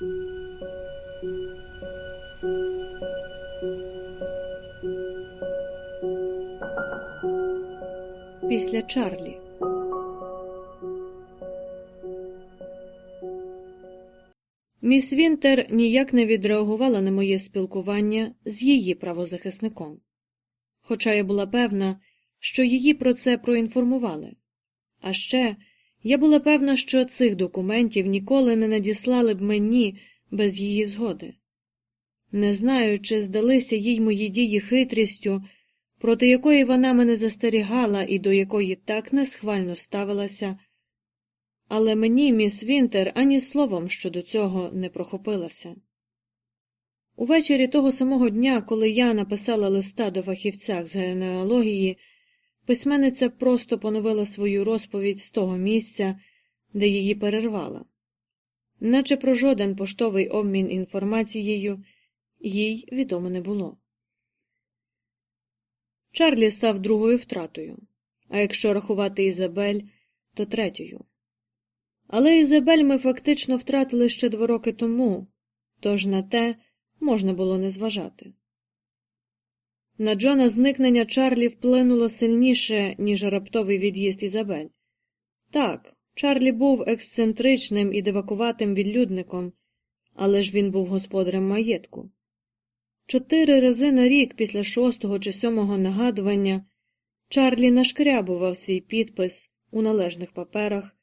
Після Чарлі Міс Вінтер ніяк не відреагувала на моє спілкування з її правозахисником, хоча я була певна, що її про це проінформували. А ще я була певна, що цих документів ніколи не надіслали б мені без її згоди. Не знаю, чи здалися їй мої дії хитрістю, проти якої вона мене застерігала і до якої так несхвально ставилася, але мені міс Вінтер ані словом щодо цього не прохопилася. Увечері того самого дня, коли я написала листа до фахівця з генеалогії, письменниця просто поновила свою розповідь з того місця, де її перервала, наче про жоден поштовий обмін інформацією їй відомо не було. Чарлі став другою втратою, а якщо рахувати Ізабель, то третьою. Але Ізабель ми фактично втратили ще два роки тому, тож на те можна було не зважати. На Джона зникнення Чарлі вплинуло сильніше, ніж раптовий від'їзд Ізабель. Так, Чарлі був ексцентричним і дивакуватим відлюдником, але ж він був господарем маєтку. Чотири рази на рік після шостого чи сьомого нагадування Чарлі нашкрябував свій підпис у належних паперах,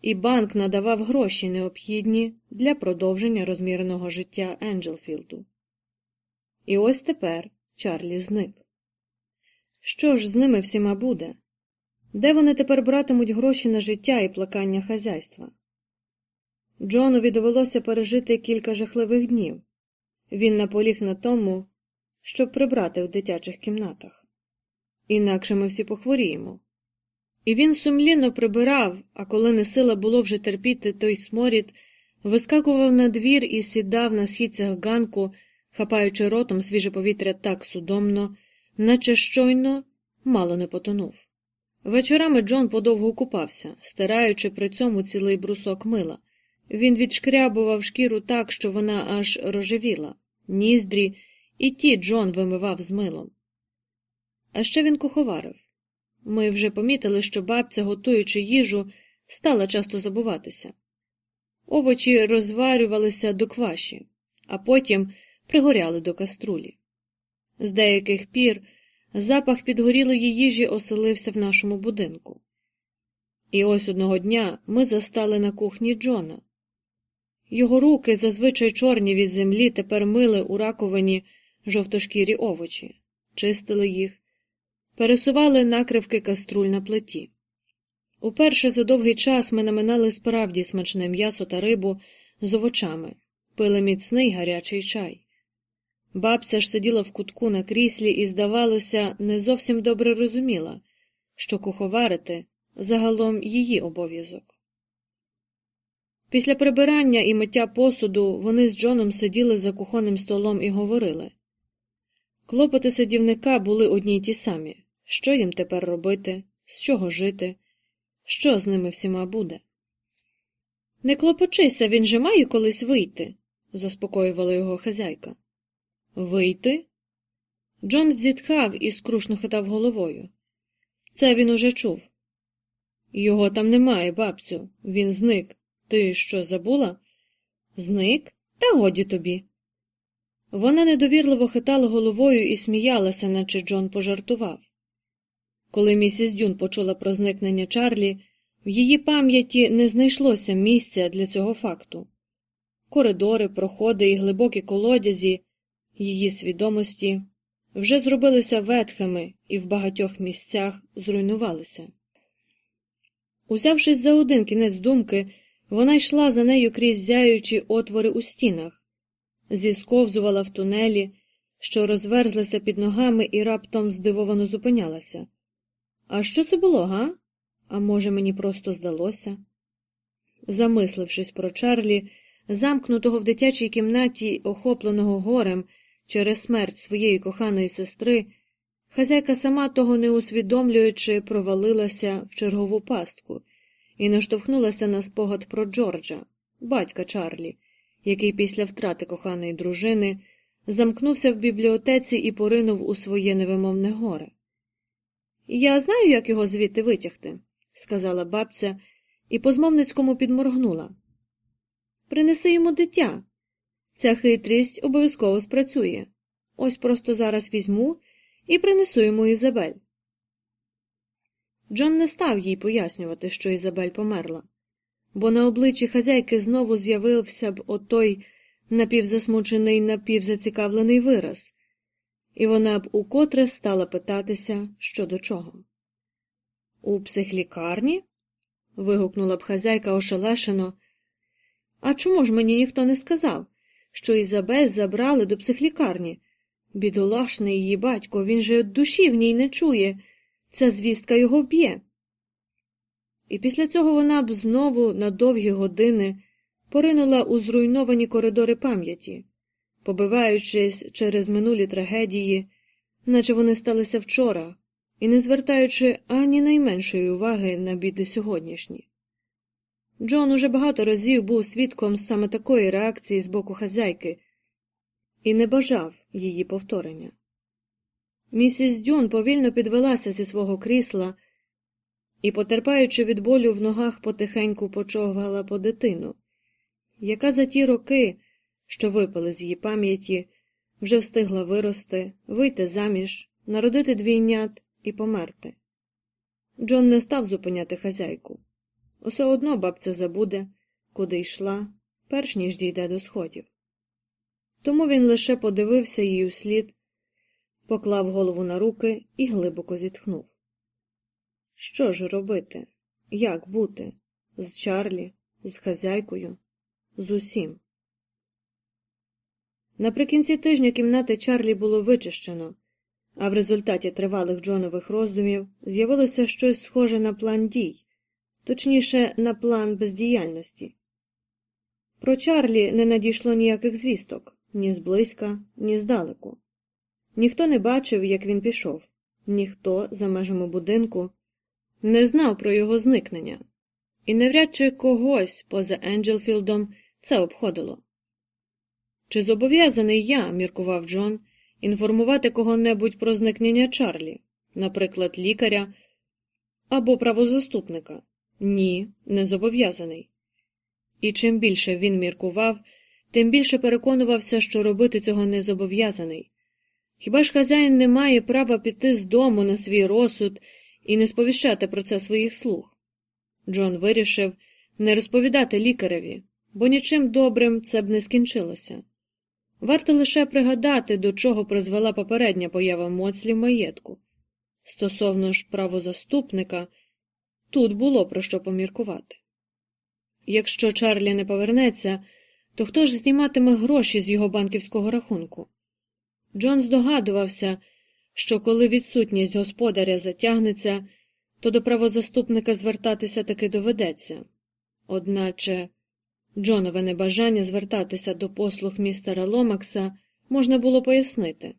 і банк надавав гроші необхідні для продовження розмірного життя Енджелфілду. І ось тепер Чарлі зник. Що ж з ними всіма буде? Де вони тепер братимуть гроші на життя і плакання хазяйства? Джонові довелося пережити кілька жахливих днів. Він наполіг на тому, щоб прибрати в дитячих кімнатах. Інакше ми всі похворіємо. І він сумлінно прибирав, а коли не сила було вже терпіти той сморід, вискакував на двір і сідав на східцях ганку, хапаючи ротом свіже повітря так судомно, наче щойно мало не потонув. Вечорами Джон подовго купався, стираючи при цьому цілий брусок мила. Він відшкрябував шкіру так, що вона аж рожевіла, ніздрі, і ті Джон вимивав з милом. А ще він куховарив. Ми вже помітили, що бабця, готуючи їжу, стала часто забуватися. Овочі розварювалися до кваші, а потім пригоряли до каструлі. З деяких пір запах підгорілої їжі оселився в нашому будинку. І ось одного дня ми застали на кухні Джона. Його руки, зазвичай чорні від землі, тепер мили у раковині жовтошкірі овочі, чистили їх, пересували накривки каструль на плиті. Уперше за довгий час ми наминали справді смачне м'ясо та рибу з овочами, пили міцний гарячий чай. Бабця ж сиділа в кутку на кріслі і, здавалося, не зовсім добре розуміла, що куховарити загалом її обов'язок. Після прибирання і миття посуду вони з Джоном сиділи за кухонним столом і говорили. Клопоти садівника були одні й ті самі що їм тепер робити, з чого жити, що з ними всіма буде. Не клопочися, він же має колись вийти, заспокоювала його хазяйка. Вийти? Джон зітхав і скрушно хитав головою. Це він уже чув. Його там немає, бабцю, він зник. Ти що забула? Зник? Та годі тобі. Вона недовірливо хитала головою і сміялася, наче Джон пожартував. Коли місіс Дюн почула про зникнення Чарлі, в її пам'яті не знайшлося місця для цього факту. Коридори, проходи і глибокі колодязі її свідомості вже зробилися ветхими і в багатьох місцях зруйнувалися. Узявшись за один кінець думки, вона йшла за нею крізь зяючі отвори у стінах, зісковзувала в тунелі, що розверзлися під ногами і раптом здивовано зупинялася. А що це було, га? А може, мені просто здалося? Замислившись про Чарлі, замкнутого в дитячій кімнаті, охопленого горем через смерть своєї коханої сестри, хазяйка сама того не усвідомлюючи, провалилася в чергову пастку і наштовхнулася на спогад про Джорджа, батька Чарлі, який після втрати коханої дружини замкнувся в бібліотеці і поринув у своє невимовне горе. Я знаю, як його звідти витягти, сказала бабця і по змовницькому підморгнула. Принеси йому дитя. Ця хитрість обов'язково спрацює. Ось просто зараз візьму і принесу йому Ізабель. Джон не став їй пояснювати, що Ізабель померла, бо на обличчі хазяйки знову з'явився б отой напівзасмучений, напівзацікавлений вираз, і вона б укотре стала питатися, що до чого. У психлікарні? вигукнула б хазяйка ошелешено. А чому ж мені ніхто не сказав, що Ізабель забрали до психлікарні? Бідолашний її батько, він же душі в ній не чує. Ця звістка його вб'є. І після цього вона б знову на довгі години поринула у зруйновані коридори пам'яті, побиваючись через минулі трагедії, наче вони сталися вчора, і не звертаючи ані найменшої уваги на біди сьогоднішні. Джон уже багато разів був свідком саме такої реакції з боку хазяйки і не бажав її повторення. Місіс Дюн повільно підвелася зі свого крісла і, потерпаючи від болю в ногах, потихеньку почовгала по дитину, яка за ті роки, що випали з її пам'яті, вже встигла вирости, вийти заміж, народити двійнят і померти. Джон не став зупиняти хазяйку. Усе одно бабця забуде, куди йшла, перш ніж дійде до сходів. Тому він лише подивився їй у слід, поклав голову на руки і глибоко зітхнув. Що ж робити? Як бути? З Чарлі, з хазяйкою, з усім. Наприкінці тижня кімнати Чарлі було вичищено, а в результаті тривалих Джонових роздумів з'явилося щось схоже на план дій, точніше, на план бездіяльності. Про Чарлі не надійшло ніяких звісток ні зблизька, ні здалеку. Ніхто не бачив, як він пішов, ніхто за межами будинку не знав про його зникнення, і навряд чи когось поза Енджелфілдом це обходило. Чи зобов'язаний я, міркував Джон, інформувати кого-небудь про зникнення Чарлі, наприклад, лікаря або правозаступника? Ні, не зобов'язаний. І чим більше він міркував, тим більше переконувався, що робити цього не зобов'язаний. Хіба ж хазяїн не має права піти з дому на свій розсуд і не сповіщати про це своїх слуг? Джон вирішив не розповідати лікареві, бо нічим добрим це б не скінчилося. Варто лише пригадати, до чого призвела попередня поява Моцлі в маєтку. Стосовно ж правозаступника, тут було про що поміркувати. Якщо Чарлі не повернеться, то хто ж зніматиме гроші з його банківського рахунку? Джон здогадувався, що коли відсутність господаря затягнеться, то до правозаступника звертатися таки доведеться. Одначе Джонове небажання звертатися до послуг містера Ломакса можна було пояснити.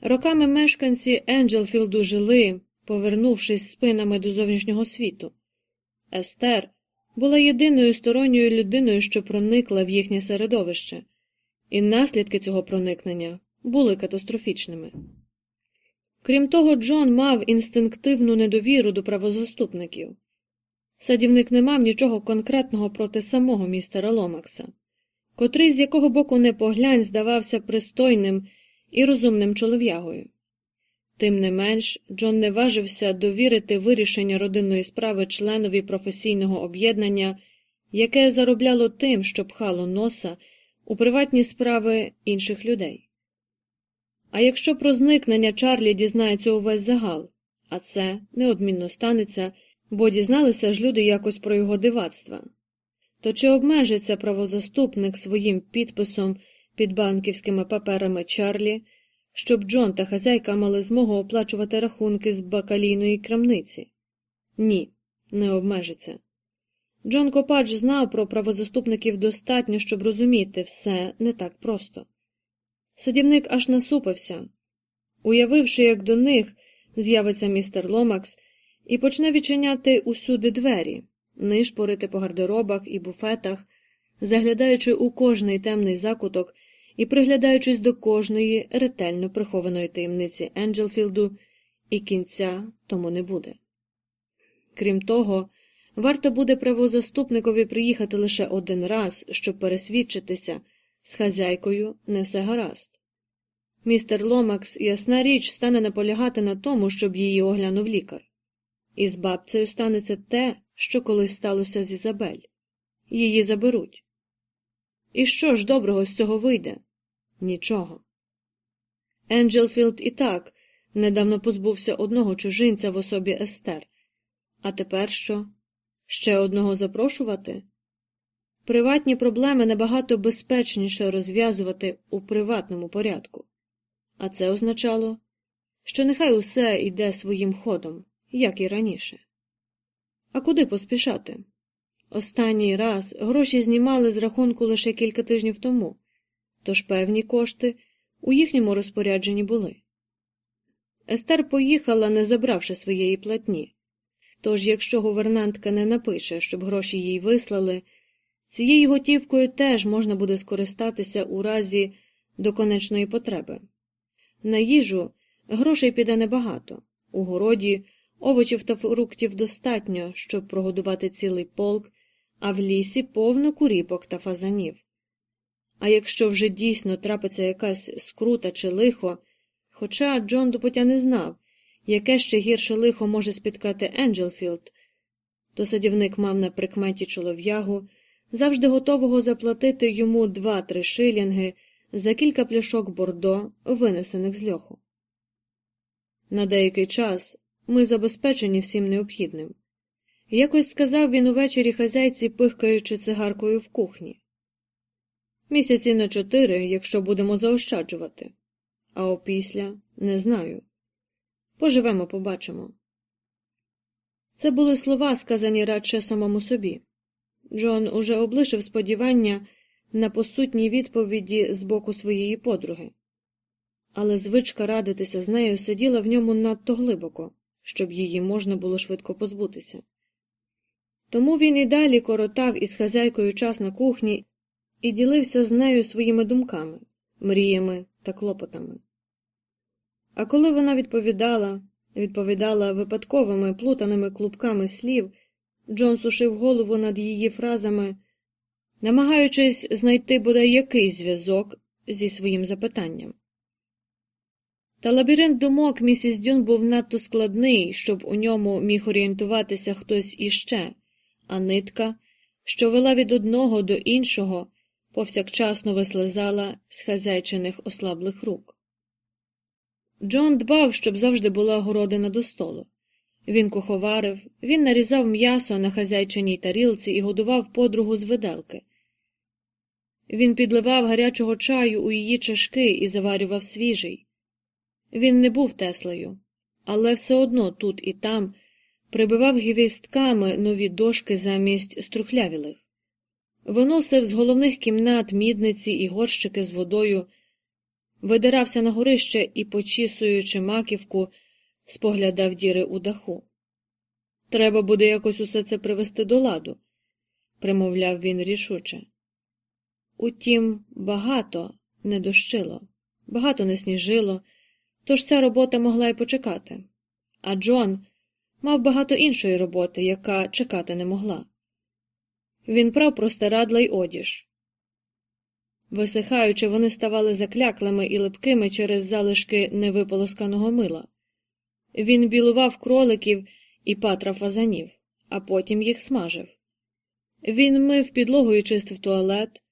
Роками мешканці Енджелфілду жили, повернувшись спинами до зовнішнього світу. Естер була єдиною сторонньою людиною, що проникла в їхнє середовище, і наслідки цього проникнення були катастрофічними. Крім того, Джон мав інстинктивну недовіру до правозаступників. Садівник не мав нічого конкретного проти самого містера Ломакса, котрий з якого боку не поглянь здавався пристойним і розумним чолов'ягою. Тим не менш, Джон не важився довірити вирішення родинної справи членові професійного об'єднання, яке заробляло тим, що пхало носа у приватні справи інших людей. А якщо про зникнення Чарлі дізнається увесь загал, а це неодмінно станеться, бо дізналися ж люди якось про його дивацтва, то чи обмежиться правозаступник своїм підписом під банківськими паперами Чарлі? Щоб Джон та хазяйка мали змогу оплачувати рахунки з бакалійної крамниці. Ні, не обмежиться. Джон Копач знав про правозаступників достатньо, щоб розуміти все не так просто. Садівник аж насупився, уявивши, як до них з'явиться містер Ломакс і почне відчиняти усюди двері, нишпорити по гардеробах і буфетах, заглядаючи у кожний темний закуток і приглядаючись до кожної ретельно прихованої таємниці Енджелфілду, і кінця тому не буде. Крім того, варто буде правозаступникові приїхати лише один раз, щоб пересвідчитися з хазяйкою не все гаразд. Містер Ломакс, ясна річ, стане наполягати на тому, щоб її оглянув лікар. І з бабцею станеться те, що колись сталося з Ізабель. Її заберуть. І що ж доброго з цього вийде? Нічого. Енджелфілд і так недавно позбувся одного чужинця в особі Естер. А тепер що? Ще одного запрошувати? Приватні проблеми набагато безпечніше розв'язувати у приватному порядку. А це означало, що нехай усе йде своїм ходом, як і раніше. А куди поспішати? Останній раз гроші знімали з рахунку лише кілька тижнів тому, тож певні кошти у їхньому розпорядженні були. Естер поїхала, не забравши своєї платні. Тож, якщо гувернантка не напише, щоб гроші їй вислали, цією готівкою теж можна буде скористатися у разі доконечної потреби. На їжу грошей піде небагато, у городі овочів та фруктів достатньо, щоб прогодувати цілий полк, а в лісі повно куріпок та фазанів. А якщо вже дійсно трапиться якась скрута чи лихо, хоча Джон Дупотя не знав, яке ще гірше лихо може спіткати Енджелфілд, то садівник мав на прикметі чолов'ягу, завжди готового заплатити йому два-три шилінги за кілька пляшок бордо, винесених з льоху. На деякий час ми забезпечені всім необхідним. Якось сказав він увечері хазяйці, пихкаючи цигаркою в кухні. Місяці на чотири, якщо будемо заощаджувати, а опісля не знаю. Поживемо, побачимо. Це були слова, сказані радше самому собі. Джон уже облишив сподівання на посутні відповіді з боку своєї подруги, але звичка радитися з нею сиділа в ньому надто глибоко, щоб її можна було швидко позбутися. Тому він і далі коротав із хазяйкою час на кухні і ділився з нею своїми думками, мріями та клопотами. А коли вона відповідала, відповідала випадковими плутаними клубками слів, Джон сушив голову над її фразами, намагаючись знайти бодай якийсь зв'язок зі своїм запитанням. Та лабіринт думок місіс Дюн був надто складний, щоб у ньому міг орієнтуватися хтось іще, а нитка, що вела від одного до іншого, повсякчасно вислизала з хазяйчиних ослаблих рук. Джон дбав, щоб завжди була городина до столу. Він куховарив, він нарізав м'ясо на хазяйчиній тарілці і годував подругу з виделки. Він підливав гарячого чаю у її чашки і заварював свіжий. Він не був Теслею, але все одно тут і там прибивав гвістками нові дошки замість струхлявілих, виносив з головних кімнат мідниці і горщики з водою видирався на горище і, почісуючи маківку, споглядав діри у даху. Треба буде якось усе це привести до ладу, примовляв він рішуче. Утім, багато не дощило, багато не сніжило, тож ця робота могла й почекати. А Джон мав багато іншої роботи, яка чекати не могла. Він прав простирадла й одіж. Висихаючи, вони ставали закляклими і липкими через залишки невиполосканого мила. Він білував кроликів і патра фазанів, а потім їх смажив. Він мив підлогу і чистив туалет.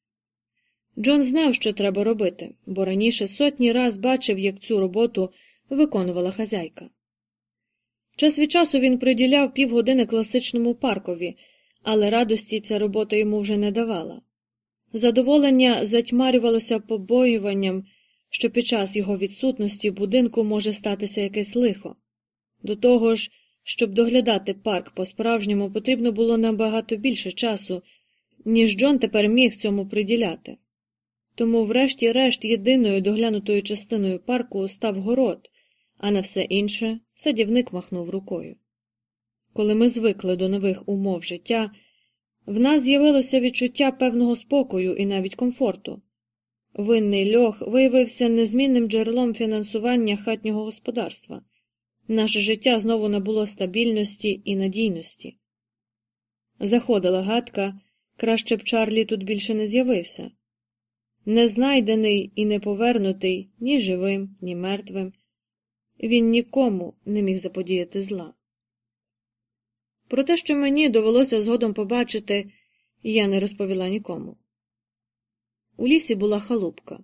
Джон знав, що треба робити, бо раніше сотні раз бачив, як цю роботу виконувала хазяйка. Час від часу він приділяв півгодини класичному паркові, але радості ця робота йому вже не давала. Задоволення затьмарювалося побоюванням, що під час його відсутності в будинку може статися якесь лихо. До того ж, щоб доглядати парк по справжньому, потрібно було набагато більше часу, ніж Джон тепер міг цьому приділяти. Тому, врешті-решт, єдиною доглянутою частиною парку став город, а на все інше садівник махнув рукою. Коли ми звикли до нових умов життя, В нас з'явилося відчуття певного спокою і навіть комфорту. Винний льох виявився незмінним джерелом фінансування хатнього господарства. Наше життя знову набуло стабільності і надійності. Заходила гадка, краще б Чарлі тут більше не з'явився. Не знайдений і не повернутий ні живим, ні мертвим. Він нікому не міг заподіяти зла. Про те, що мені довелося згодом побачити, я не розповіла нікому. У лісі була халупка.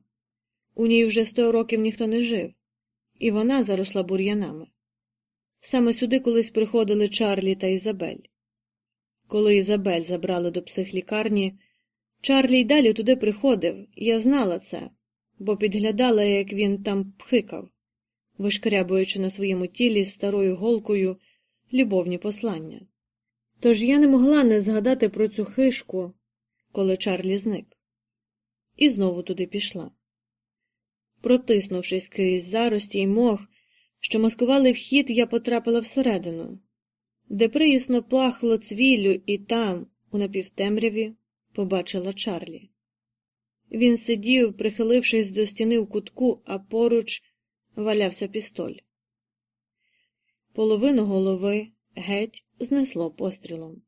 У ній вже сто років ніхто не жив, і вона заросла бур'янами. Саме сюди колись приходили Чарлі та Ізабель. Коли Ізабель забрали до психлікарні, Чарлі й далі туди приходив, я знала це, бо підглядала, як він там пхикав, вишкрябуючи на своєму тілі старою голкою любовні послання. Тож я не могла не згадати про цю хишку, коли Чарлі зник, і знову туди пішла. Протиснувшись крізь зарості й мох, що маскували вхід, я потрапила всередину, де приїсно плахло цвіллю, і там, у напівтемряві, побачила Чарлі. Він сидів, прихилившись до стіни в кутку, а поруч валявся пістоль. Половину голови геть знесло пострілом.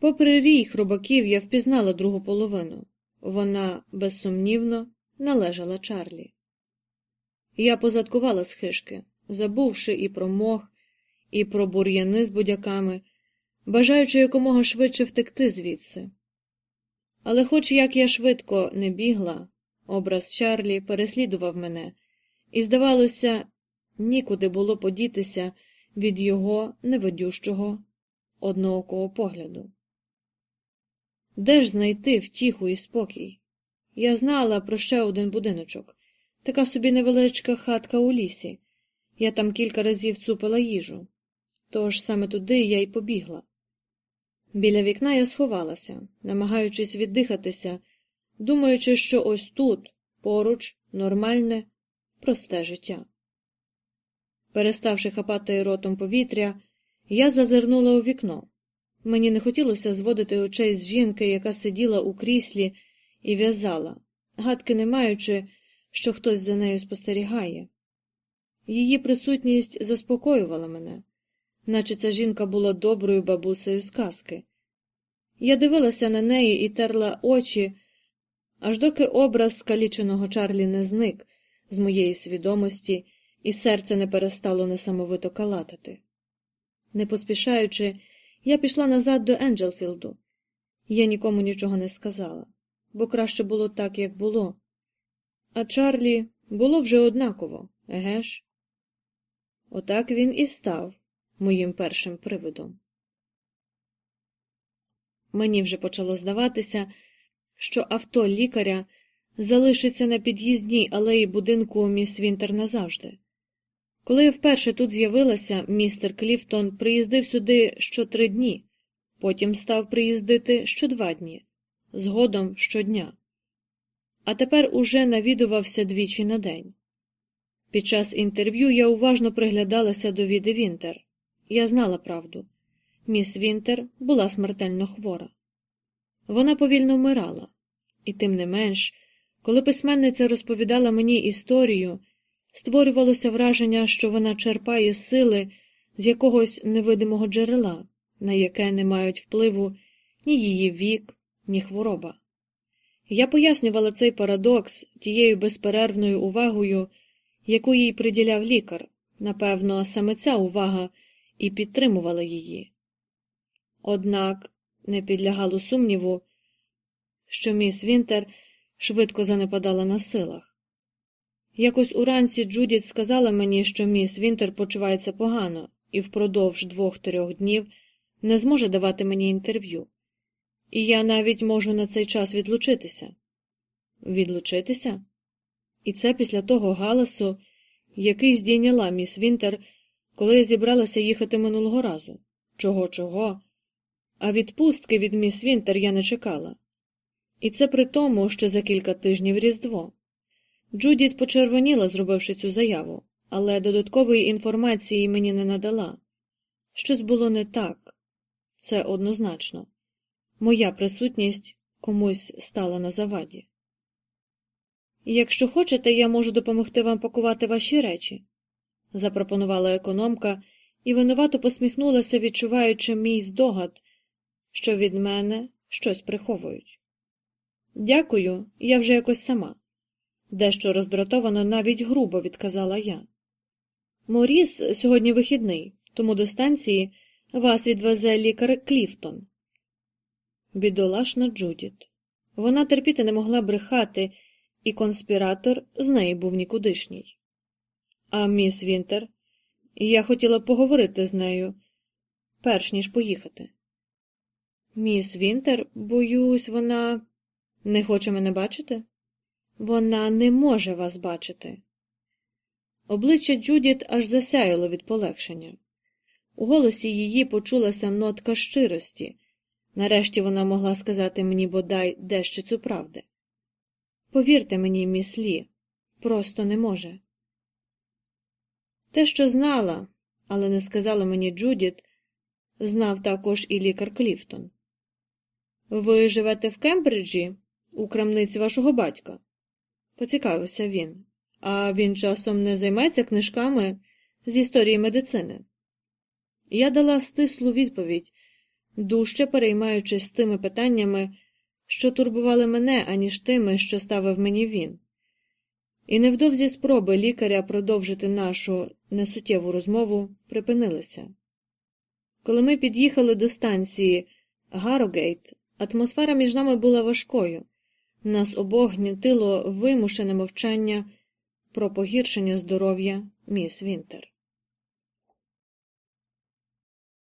Попри рій хробаків, я впізнала другу половину. Вона, безсумнівно, належала Чарлі. Я позадкувала з хишки, забувши і про мох, і про бур'яни з будяками, бажаючи якомога швидше втекти звідси. Але, хоч як я швидко не бігла, образ Чарлі переслідував мене, і, здавалося, нікуди було подітися від його невидющого одноокого погляду. Де ж знайти втіху і спокій? Я знала про ще один будиночок, така собі невеличка хатка у лісі. Я там кілька разів цупила їжу. Тож саме туди я й побігла. Біля вікна я сховалася, намагаючись віддихатися, думаючи, що ось тут, поруч, нормальне, просте життя. Переставши хапати ротом повітря, я зазирнула у вікно. Мені не хотілося зводити очей з жінки, яка сиділа у кріслі і в'язала, гадки не маючи, що хтось за нею спостерігає. Її присутність заспокоювала мене, наче ця жінка була доброю бабусею з казки. Я дивилася на неї і терла очі, аж доки образ скаліченого Чарлі не зник з моєї свідомості, і серце не перестало несамовито калатати. Не поспішаючи, я пішла назад до Енджелфілду. Я нікому нічого не сказала, бо краще було так, як було. А Чарлі було вже однаково, еге ж? Отак він і став моїм першим привидом. Мені вже почало здаватися, що авто лікаря залишиться на під'їзній алеї будинку міс Вінтер назавжди. Коли я вперше тут з'явилася, містер Кліфтон приїздив сюди що три дні, потім став приїздити що два дні, згодом щодня. А тепер уже навідувався двічі на день. Під час інтерв'ю я уважно приглядалася до Віди Вінтер. Я знала правду. Міс Вінтер була смертельно хвора. Вона повільно вмирала, і тим не менш, коли письменниця розповідала мені історію, створювалося враження, що вона черпає сили з якогось невидимого джерела, на яке не мають впливу ні її вік, ні хвороба. Я пояснювала цей парадокс тією безперервною увагою, яку їй приділяв лікар, напевно, саме ця увага і підтримувала її. Однак не підлягало сумніву, що міс Вінтер швидко занепадала на силах. Якось уранці Джудіт сказала мені, що міс Вінтер почувається погано і впродовж двох-трьох днів не зможе давати мені інтерв'ю, і я навіть можу на цей час відлучитися. Відлучитися? І це після того галасу, який здійняла міс Вінтер, коли я зібралася їхати минулого разу. Чого, чого? А відпустки від міс Вінтер я не чекала. І це при тому, що за кілька тижнів Різдво. Джудіт почервоніла, зробивши цю заяву, але додаткової інформації мені не надала. Щось було не так, це однозначно. моя присутність комусь стала на заваді. Якщо хочете, я можу допомогти вам пакувати ваші речі, запропонувала економка і винувато посміхнулася, відчуваючи мій здогад, що від мене щось приховують. Дякую, я вже якось сама. Дещо роздратовано, навіть грубо відказала я. Моріс сьогодні вихідний, тому до станції вас відвезе лікар Кліфтон. Бідолашна Джудіт. Вона терпіти не могла брехати, і конспіратор з неї був нікудишній. А міс Вінтер, я хотіла поговорити з нею, перш ніж поїхати. Міс Вінтер, боюсь, вона не хоче мене бачити? Вона не може вас бачити. Обличчя Джудіт аж засяяло від полегшення. У голосі її почулася нотка щирості. Нарешті вона могла сказати мені бодай дещо цю правди. Повірте мені, міс Лі, просто не може. Те, що знала, але не сказала мені Джудіт, знав також і лікар Кліфтон. Ви живете в Кембриджі, у крамниці вашого батька? Поцікавився він. А він часом не займається книжками з історії медицини. Я дала стислу відповідь, дужче переймаючись тими питаннями, що турбували мене, аніж тими, що ставив мені він. І невдовзі спроби лікаря продовжити нашу несуттєву розмову припинилися. Коли ми під'їхали до станції Гарогейт, атмосфера між нами була важкою. Нас обох гнітило вимушене мовчання про погіршення здоров'я міс Вінтер.